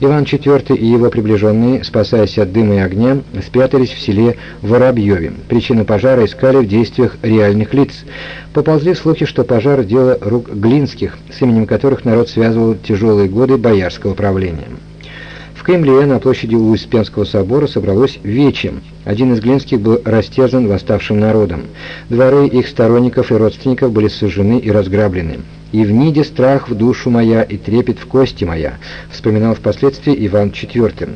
Иван IV и его приближенные, спасаясь от дыма и огня, спрятались в селе Воробьеве. Причину пожара искали в действиях реальных лиц. Поползли слухи, что пожар – дело рук Глинских, с именем которых народ связывал тяжелые годы боярского правления. Кремле на площади у Успенского собора собралось вечем. Один из Глинских был растерзан восставшим народом. Дворы их сторонников и родственников были сожжены и разграблены. «И в ниде страх в душу моя, и трепет в кости моя», вспоминал впоследствии Иван IV.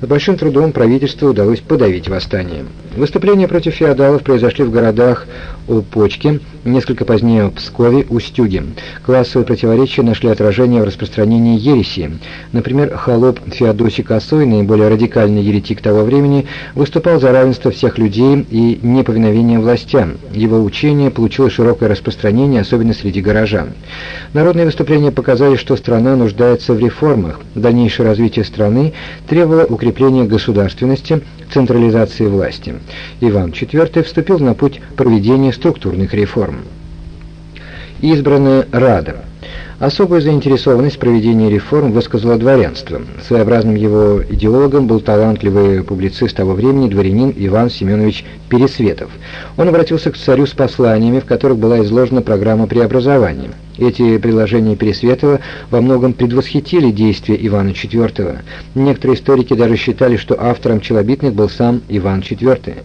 С большим трудом правительству удалось подавить восстание. Выступления против феодалов произошли в городах у Почки, несколько позднее в Пскове, Устюге. Классовые противоречия нашли отражение в распространении ереси. Например, холоп Феодосий Косой, наиболее радикальный еретик того времени, выступал за равенство всех людей и неповиновение властям. Его учение получило широкое распространение, особенно среди горожан. Народные выступления показали, что страна нуждается в реформах. Дальнейшее развитие страны требовало укрепления государственности, централизации власти. Иван IV вступил на путь проведения структурных реформ. Избранная Рада – Особую заинтересованность в проведении реформ высказало дворянство. Своеобразным его идеологом был талантливый публицист того времени, дворянин Иван Семенович Пересветов. Он обратился к царю с посланиями, в которых была изложена программа преобразования. Эти предложения Пересветова во многом предвосхитили действия Ивана IV. Некоторые историки даже считали, что автором челобитных был сам Иван IV.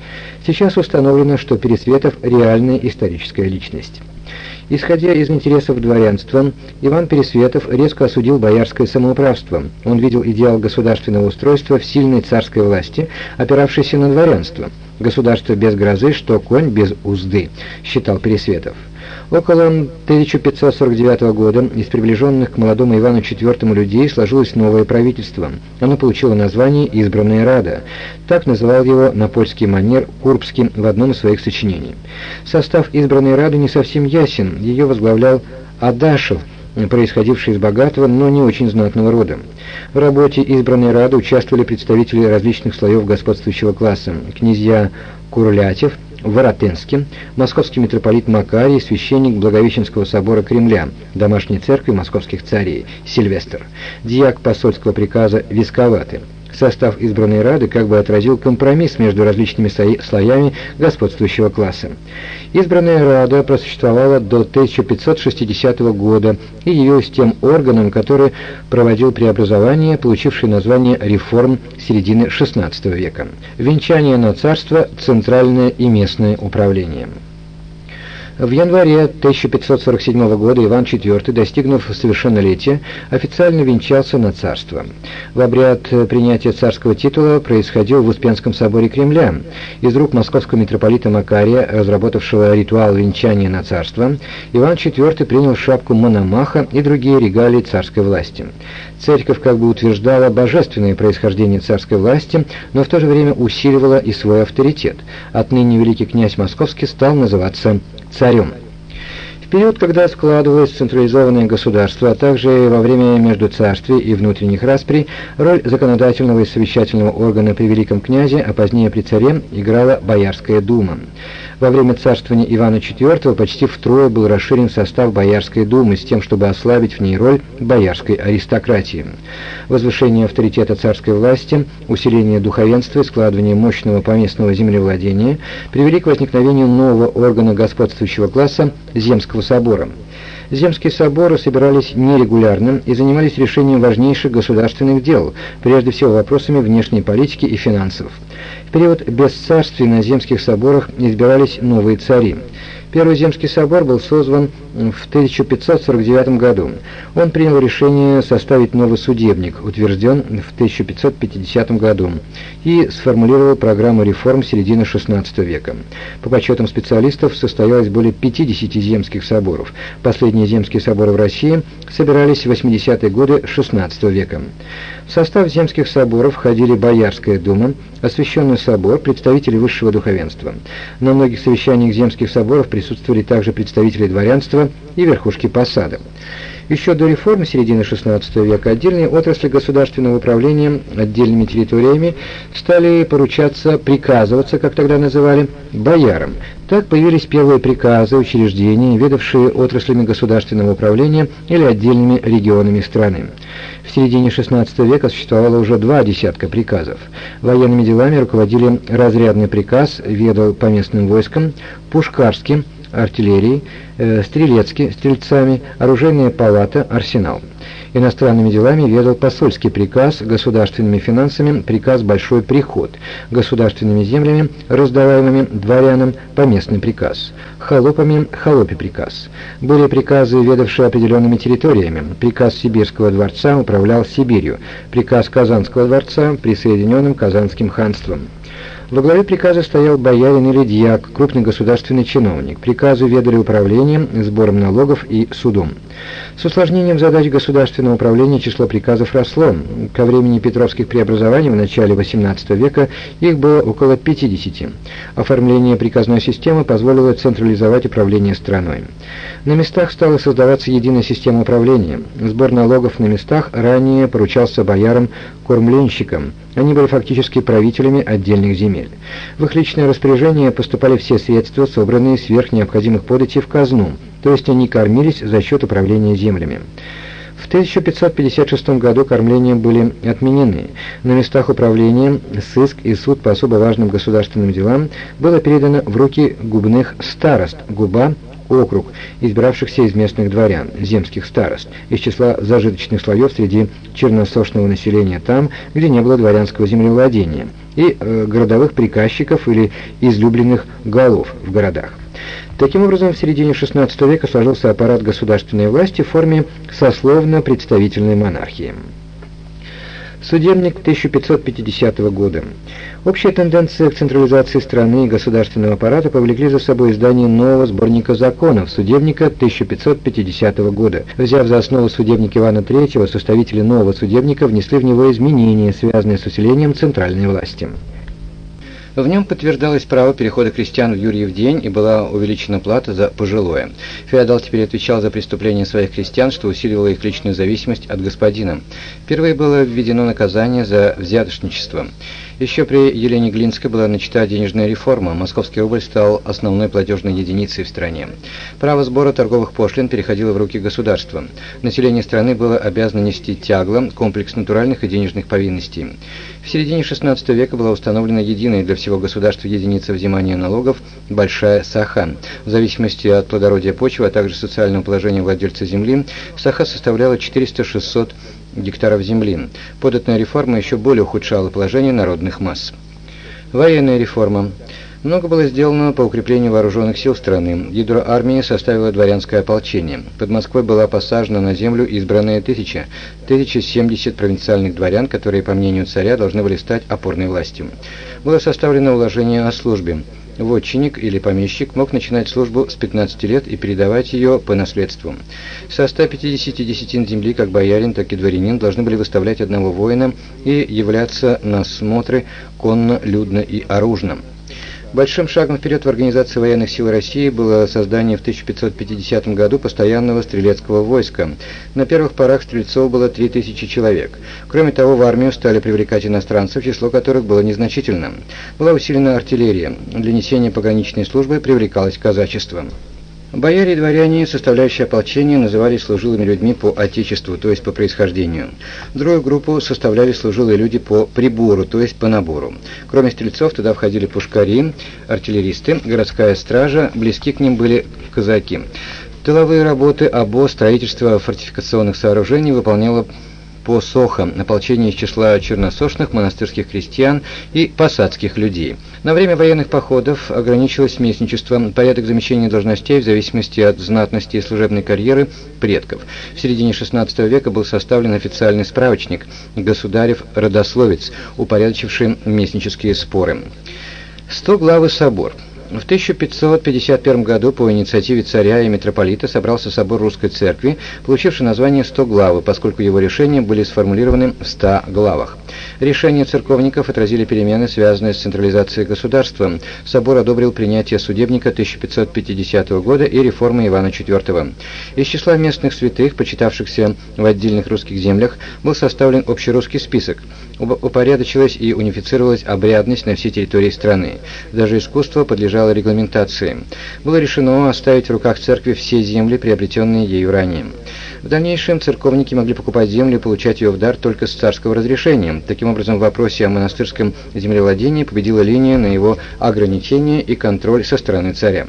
Сейчас установлено, что Пересветов – реальная историческая личность. Исходя из интересов дворянства, Иван Пересветов резко осудил боярское самоуправство. Он видел идеал государственного устройства в сильной царской власти, опиравшейся на дворянство. Государство без грозы, что конь без узды, считал Пересветов. Около 1549 года из приближенных к молодому Ивану IV людей сложилось новое правительство. Оно получило название «Избранная Рада». Так называл его на польский манер Курбский в одном из своих сочинений. Состав избранной Рады не совсем ясен. Ее возглавлял Адашев, происходивший из богатого, но не очень знатного рода. В работе избранной Рады участвовали представители различных слоев господствующего класса, князья Курлятев, Воротынский, московский митрополит Макарий, священник Благовещенского собора Кремля, домашней церкви московских царей, Сильвестр, диак посольского приказа Висковаты. Состав избранной Рады как бы отразил компромисс между различными слоями господствующего класса. Избранная Рада просуществовала до 1560 года и явилась тем органом, который проводил преобразование, получившее название реформ середины XVI века. Венчание на царство, центральное и местное управление. В январе 1547 года Иван IV, достигнув совершеннолетия, официально венчался на царство. В обряд принятия царского титула происходил в Успенском соборе Кремля. Из рук московского митрополита Макария, разработавшего ритуал венчания на царство, Иван IV принял шапку Мономаха и другие регалии царской власти. Церковь как бы утверждала божественное происхождение царской власти, но в то же время усиливала и свой авторитет. Отныне великий князь Московский стал называться царем. В период, когда складывалось централизованное государство, а также во время междуцарствий и внутренних расприй, роль законодательного и совещательного органа при великом князе, а позднее при царе, играла Боярская дума. Во время царствования Ивана IV почти втрое был расширен состав Боярской думы с тем, чтобы ослабить в ней роль боярской аристократии. Возвышение авторитета царской власти, усиление духовенства и складывание мощного поместного землевладения привели к возникновению нового органа господствующего класса – Земского собора. Земские соборы собирались нерегулярно и занимались решением важнейших государственных дел, прежде всего вопросами внешней политики и финансов. В период бесцарствия на земских соборах избирались новые цари. Первый Земский собор был создан в 1549 году. Он принял решение составить новый судебник, утвержден в 1550 году, и сформулировал программу реформ середины XVI века. По подсчетам специалистов состоялось более 50 земских соборов. Последние земские соборы в России собирались в 80-е годы XVI века. В состав земских соборов входили Боярская дума, Освященный собор, представители высшего духовенства. На многих совещаниях земских соборов присутствовали также представители дворянства и верхушки посада. Еще до реформы середины XVI века отдельные отрасли государственного управления отдельными территориями стали поручаться, приказываться, как тогда называли, боярам. Так появились первые приказы, учреждения, ведавшие отраслями государственного управления или отдельными регионами страны. В середине XVI века существовало уже два десятка приказов. Военными делами руководили разрядный приказ, ведал по местным войскам, пушкарским, артиллерией, э, стрелецки, стрельцами, оружейная палата, арсенал. Иностранными делами ведал посольский приказ, государственными финансами приказ «Большой приход», государственными землями, раздаваемыми дворянам, поместный приказ, холопами холопий приказ. Были приказы, ведавшие определенными территориями. Приказ Сибирского дворца управлял Сибирью, приказ Казанского дворца присоединенным Казанским ханством. Во главе приказа стоял боярин или дьяк, крупный государственный чиновник. Приказы ведали управлением, сбором налогов и судом. С усложнением задач государственного управления число приказов росло. Ко времени Петровских преобразований в начале XVIII века их было около 50. Оформление приказной системы позволило централизовать управление страной. На местах стала создаваться единая система управления. Сбор налогов на местах ранее поручался боярам-кормленщикам. Они были фактически правителями отдельных земель. В их личное распоряжение поступали все средства, собранные сверх необходимых податей в казну, то есть они кормились за счет управления землями. В 1556 году кормления были отменены. На местах управления сыск и суд по особо важным государственным делам было передано в руки губных старост, губа округ, избиравшихся из местных дворян, земских старост, из числа зажиточных слоев среди черносошного населения там, где не было дворянского землевладения, и э, городовых приказчиков или излюбленных голов в городах. Таким образом, в середине XVI века сложился аппарат государственной власти в форме сословно-представительной монархии. Судебник 1550 года. Общая тенденция к централизации страны и государственного аппарата повлекли за собой издание нового сборника законов судебника 1550 года. Взяв за основу судебник Ивана III, составители нового судебника внесли в него изменения, связанные с усилением центральной власти. В нем подтверждалось право перехода крестьян в Юрьев день и была увеличена плата за пожилое. Феодал теперь отвечал за преступления своих крестьян, что усиливало их личную зависимость от господина. Впервые было введено наказание за взяточничество. Еще при Елене Глинской была начата денежная реформа, московский рубль стал основной платежной единицей в стране. Право сбора торговых пошлин переходило в руки государства. Население страны было обязано нести тягло, комплекс натуральных и денежных повинностей. В середине XVI века была установлена единая для всего государства единица взимания налогов – большая саха. В зависимости от плодородия почвы, а также социального положения владельца земли, саха составляла 400-600 гектаров земли. Податная реформа еще более ухудшала положение народных масс. Военная реформа. Много было сделано по укреплению вооруженных сил страны. Ядро армии составило дворянское ополчение. Под Москвой была посажена на землю избранная тысяча, 1070 провинциальных дворян, которые, по мнению царя, должны были стать опорной властью. Было составлено уложение о службе. Вотчинник или помещик мог начинать службу с 15 лет и передавать ее по наследству. Со 150 десятин земли как боярин, так и дворянин должны были выставлять одного воина и являться на смотры конно, людно и оружно. Большим шагом вперед в организации военных сил России было создание в 1550 году постоянного стрелецкого войска. На первых порах стрельцов было 3000 человек. Кроме того, в армию стали привлекать иностранцев, число которых было незначительным. Была усилена артиллерия. Для несения пограничной службы привлекалось казачество. Бояре и дворяне, составляющие ополчение, назывались служилыми людьми по отечеству, то есть по происхождению. Другую группу составляли служилые люди по прибору, то есть по набору. Кроме стрельцов, туда входили пушкари, артиллеристы, городская стража, близки к ним были казаки. Тыловые работы, обоз, строительство фортификационных сооружений выполняло по сохам, ополчение из числа черносошных, монастырских крестьян и посадских людей. На время военных походов ограничилось местничество, порядок замещения должностей в зависимости от знатности и служебной карьеры предков. В середине XVI века был составлен официальный справочник «Государев родословец», упорядочивший местнические споры. Сто главы собор – В 1551 году по инициативе царя и митрополита собрался собор Русской Церкви, получивший название «Сто главы», поскольку его решения были сформулированы в ста главах. Решения церковников отразили перемены, связанные с централизацией государства. Собор одобрил принятие судебника 1550 года и реформы Ивана IV. Из числа местных святых, почитавшихся в отдельных русских землях, был составлен общерусский список. Упорядочилась и унифицировалась обрядность на всей территории страны. Даже искусство подлежало регламентации. Было решено оставить в руках церкви все земли, приобретенные ею ранее. В дальнейшем церковники могли покупать землю и получать ее в дар только с царского разрешения. Таким образом, в вопросе о монастырском землевладении победила линия на его ограничение и контроль со стороны царя.